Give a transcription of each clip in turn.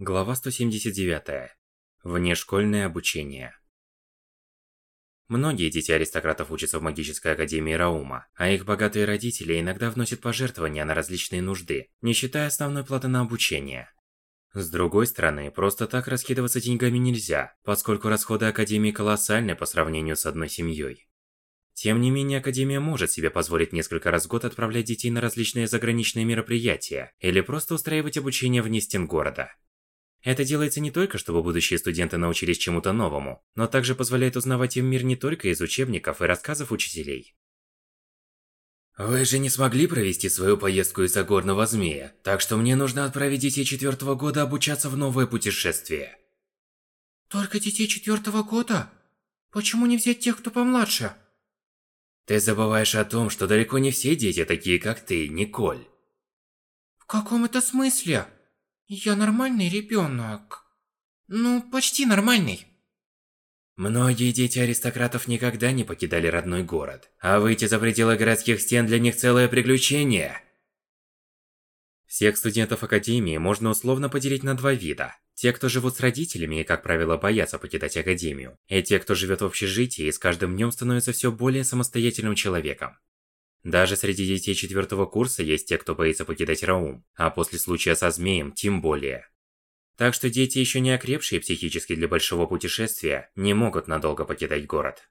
Глава 179. Внешкольное обучение. Многие дети аристократов учатся в магической академии Раума, а их богатые родители иногда вносят пожертвования на различные нужды, не считая основной платы на обучение. С другой стороны, просто так раскидываться деньгами нельзя, поскольку расходы академии колоссальны по сравнению с одной семьей. Тем не менее, Академия может себе позволить несколько раз в год отправлять детей на различные заграничные мероприятия или просто устраивать обучение вне стен города. Это делается не только, чтобы будущие студенты научились чему-то новому, но также позволяет узнавать им мир не только из учебников и рассказов учителей. Вы же не смогли провести свою поездку из-за горного змея, так что мне нужно отправить детей четвертого года обучаться в новое путешествие. Только детей четвертого года? Почему не взять тех, кто помладше? Ты забываешь о том, что далеко не все дети такие, как ты, Николь. В каком это смысле? Я нормальный ребенок. Ну, почти нормальный. Многие дети аристократов никогда не покидали родной город, а выйти за пределы городских стен для них целое приключение. Всех студентов Академии можно условно поделить на два вида. Те, кто живут с родителями и, как правило, боятся покидать Академию, и те, кто живет в общежитии и с каждым днем становится все более самостоятельным человеком. Даже среди детей четвертого курса есть те, кто боится покидать Раум, а после случая со змеем тем более. Так что дети, еще не окрепшие психически для большого путешествия, не могут надолго покидать город.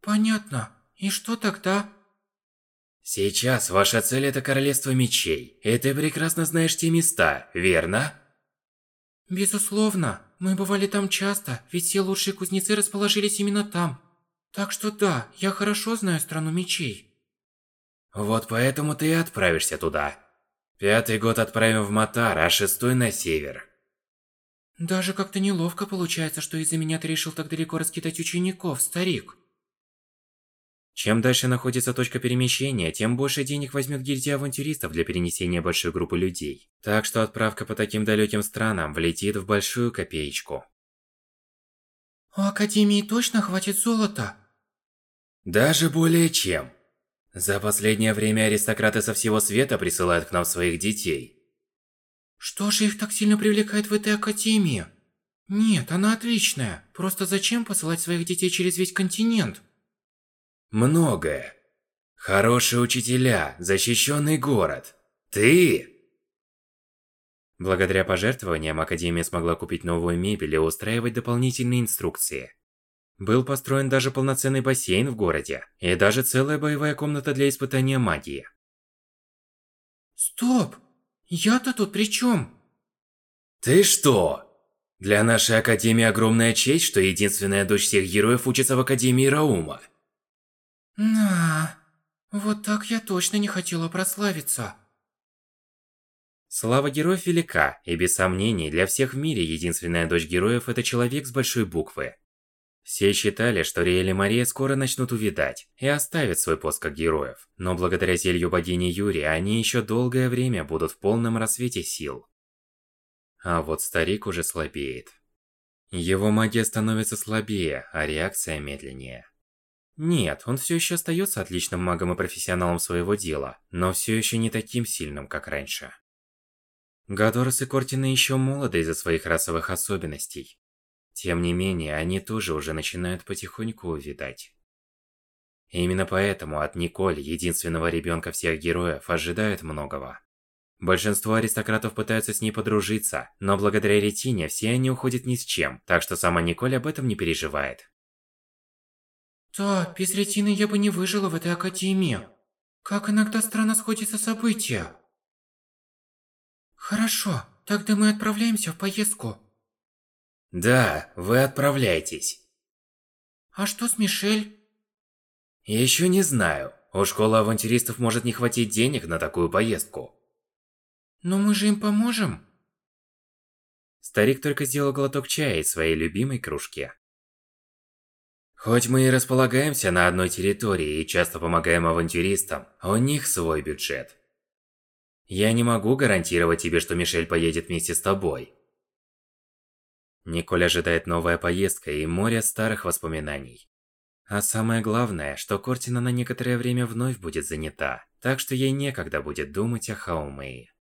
Понятно. И что тогда? Сейчас ваша цель это Королевство Мечей, и ты прекрасно знаешь те места, верно? Безусловно. Мы бывали там часто, ведь все лучшие кузнецы расположились именно там. Так что да, я хорошо знаю страну мечей. Вот поэтому ты и отправишься туда. Пятый год отправим в Матар, а шестой на север. Даже как-то неловко получается, что из-за меня ты решил так далеко раскидать учеников, старик. Чем дальше находится точка перемещения, тем больше денег возьмет гильдия авантюристов для перенесения большой группы людей. Так что отправка по таким далеким странам влетит в большую копеечку. У Академии точно хватит золота? Даже более чем. За последнее время аристократы со всего света присылают к нам своих детей. Что же их так сильно привлекает в этой Академии? Нет, она отличная. Просто зачем посылать своих детей через весь континент? Многое. Хорошие учителя, защищенный город. Ты Благодаря пожертвованиям Академия смогла купить новую мебель и устраивать дополнительные инструкции. Был построен даже полноценный бассейн в городе, и даже целая боевая комната для испытания магии. Стоп! Я-то тут при чем? Ты что? Для нашей Академии огромная честь, что единственная дочь всех героев учится в Академии Раума. На, вот так я точно не хотела прославиться. Слава героев велика, и без сомнений, для всех в мире единственная дочь героев – это человек с большой буквы. Все считали, что Риэль и Мария скоро начнут увидать и оставят свой пост как героев, но благодаря зелью богини Юри они еще долгое время будут в полном рассвете сил. А вот старик уже слабеет. Его магия становится слабее, а реакция медленнее. Нет, он все еще остается отличным магом и профессионалом своего дела, но все еще не таким сильным, как раньше. Гадорос и Кортина еще молоды из-за своих расовых особенностей. Тем не менее, они тоже уже начинают потихоньку увидать. именно поэтому от Николь, единственного ребенка всех героев, ожидают многого. Большинство аристократов пытаются с ней подружиться, но благодаря Ретине все они уходят ни с чем, так что сама Николь об этом не переживает. Да, без Ретины я бы не выжила в этой академии. Как иногда странно сходятся события. Хорошо, тогда мы отправляемся в поездку. Да, вы отправляйтесь. А что с Мишель? Еще не знаю. У школы авантюристов может не хватить денег на такую поездку. Но мы же им поможем. Старик только сделал глоток чая из своей любимой кружки. Хоть мы и располагаемся на одной территории и часто помогаем авантюристам, у них свой бюджет. Я не могу гарантировать тебе, что Мишель поедет вместе с тобой. Николь ожидает новая поездка и море старых воспоминаний. А самое главное, что Кортина на некоторое время вновь будет занята, так что ей некогда будет думать о Хаумее.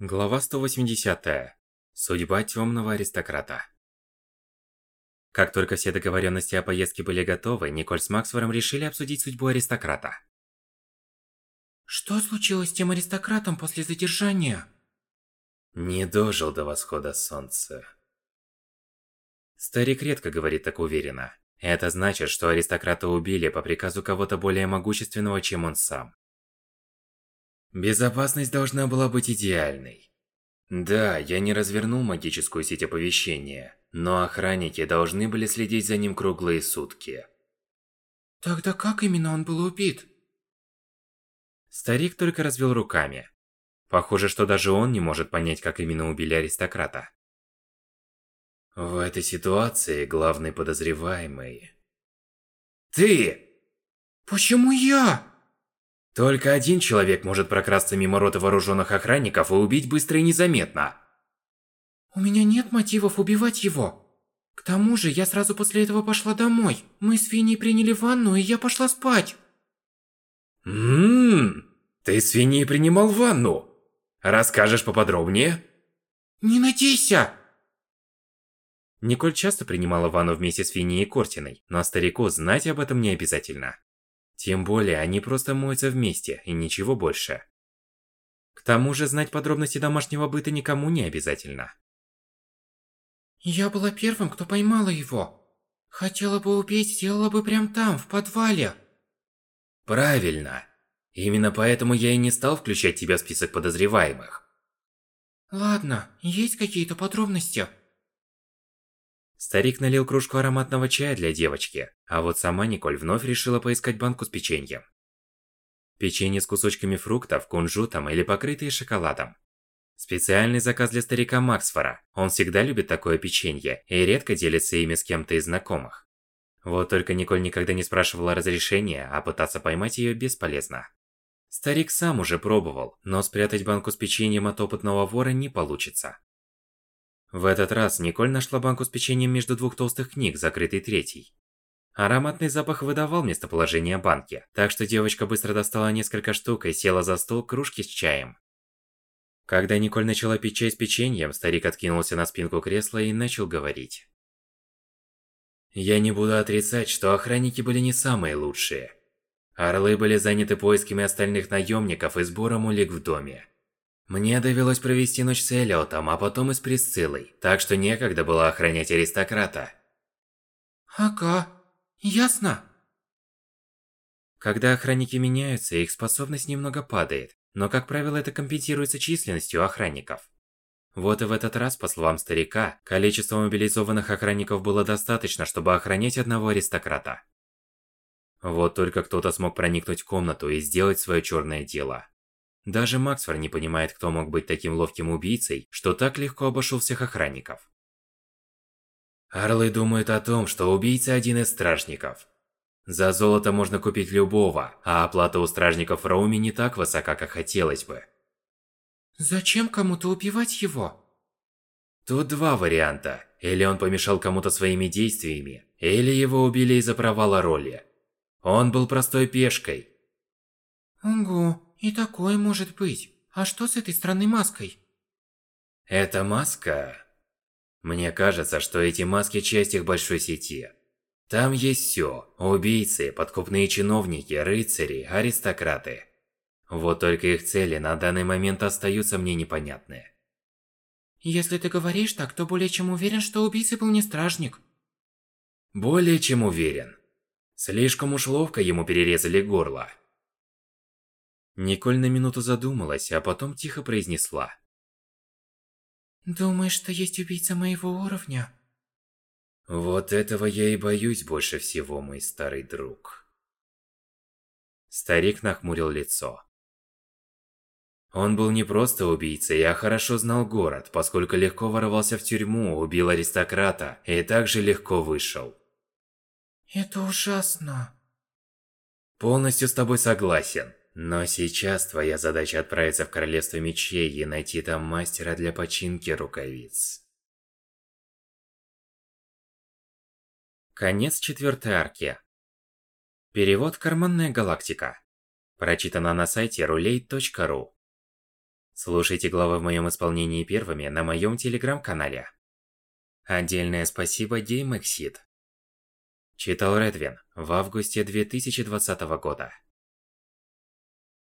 Глава 180. Судьба темного аристократа. Как только все договоренности о поездке были готовы, Николь с Максвором решили обсудить судьбу аристократа. Что случилось с тем аристократом после задержания? Не дожил до восхода солнца. Старик редко говорит так уверенно. Это значит, что аристократа убили по приказу кого-то более могущественного, чем он сам. Безопасность должна была быть идеальной. Да, я не развернул магическую сеть оповещения, но охранники должны были следить за ним круглые сутки. Тогда как именно он был убит? Старик только развел руками. Похоже, что даже он не может понять, как именно убили аристократа. В этой ситуации главный подозреваемый... Ты! Почему я? Только один человек может прокрасться мимо роты вооруженных охранников и убить быстро и незаметно. У меня нет мотивов убивать его. К тому же, я сразу после этого пошла домой. Мы с Финей приняли ванну, и я пошла спать. Ммм, ты с Финей принимал ванну? Расскажешь поподробнее? Не надейся! Николь часто принимала ванну вместе с Финей и Кортиной, но старику знать об этом не обязательно. Тем более, они просто моются вместе, и ничего больше. К тому же, знать подробности домашнего быта никому не обязательно. Я была первым, кто поймала его. Хотела бы убить, сделала бы прям там, в подвале. Правильно. Именно поэтому я и не стал включать тебя в список подозреваемых. Ладно, есть какие-то подробности? Старик налил кружку ароматного чая для девочки, а вот сама Николь вновь решила поискать банку с печеньем. Печенье с кусочками фруктов, кунжутом или покрытые шоколадом. Специальный заказ для старика Максфора. Он всегда любит такое печенье и редко делится ими с кем-то из знакомых. Вот только Николь никогда не спрашивала разрешения, а пытаться поймать ее бесполезно. Старик сам уже пробовал, но спрятать банку с печеньем от опытного вора не получится. В этот раз Николь нашла банку с печеньем между двух толстых книг, закрытой третьей. Ароматный запах выдавал местоположение банки, так что девочка быстро достала несколько штук и села за стол кружки с чаем. Когда Николь начала пить чай с печеньем, старик откинулся на спинку кресла и начал говорить. Я не буду отрицать, что охранники были не самые лучшие. Орлы были заняты поисками остальных наемников и сбором улик в доме. Мне довелось провести ночь с Элиотом, а потом и с Присциллой, так что некогда было охранять аристократа. Ага, ясно. Когда охранники меняются, их способность немного падает, но, как правило, это компенсируется численностью охранников. Вот и в этот раз, по словам старика, количество мобилизованных охранников было достаточно, чтобы охранять одного аристократа. Вот только кто-то смог проникнуть в комнату и сделать свое черное дело. Даже Максфор не понимает, кто мог быть таким ловким убийцей, что так легко обошел всех охранников. Орлы думают о том, что убийца один из стражников. За золото можно купить любого, а оплата у стражников в Роуме не так высока, как хотелось бы. Зачем кому-то убивать его? Тут два варианта. Или он помешал кому-то своими действиями, или его убили из-за провала роли. Он был простой пешкой. Угу. И такое может быть. А что с этой странной маской? Эта маска... Мне кажется, что эти маски часть их большой сети. Там есть все: Убийцы, подкупные чиновники, рыцари, аристократы. Вот только их цели на данный момент остаются мне непонятны. Если ты говоришь так, то более чем уверен, что убийцей был не стражник. Более чем уверен. Слишком уж ловко ему перерезали горло. Николь на минуту задумалась, а потом тихо произнесла. «Думаешь, что есть убийца моего уровня?» Вот этого я и боюсь больше всего, мой старый друг. Старик нахмурил лицо. Он был не просто убийцей, а хорошо знал город, поскольку легко ворвался в тюрьму, убил аристократа и также легко вышел. Это ужасно. Полностью с тобой согласен. Но сейчас твоя задача отправиться в Королевство Мечей и найти там мастера для починки рукавиц. Конец четвертой арки. Перевод «Карманная галактика». Прочитано на сайте rulей.ru Слушайте главы в моем исполнении первыми на моем телеграм-канале. Отдельное спасибо GameExit. Читал Редвин в августе 2020 года.